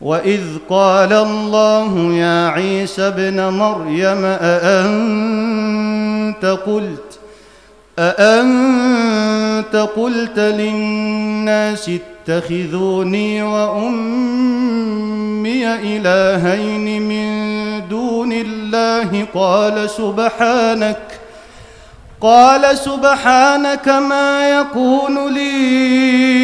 واذ قال الله يا عيسى ابن مريم اانت قلت اانت قلت للناس اتخذوني وامي الهين من دون الله قال سبحانك قال سبحانك ما يكون لي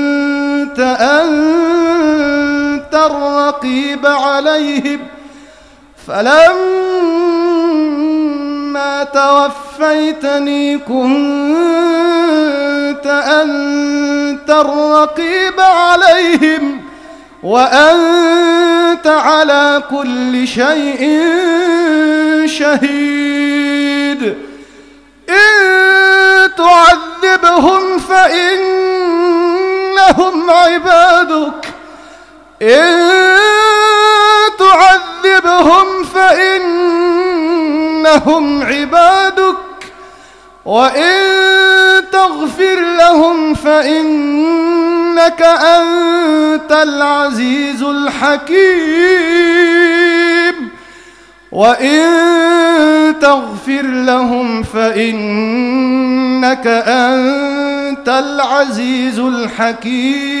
أنت الرقيب عليهم. فلما توفيتني كنت أنت الرقيب عليهم. وأنت على كل شيء شهيد. إن تعذبهم عبادك. إن تعذبهم فإنهم عبادك. وإن تغفر لهم فإنك أنت العزيز الحكيم. وإن تغفر لهم فإنك أنت العزيز الحكيم.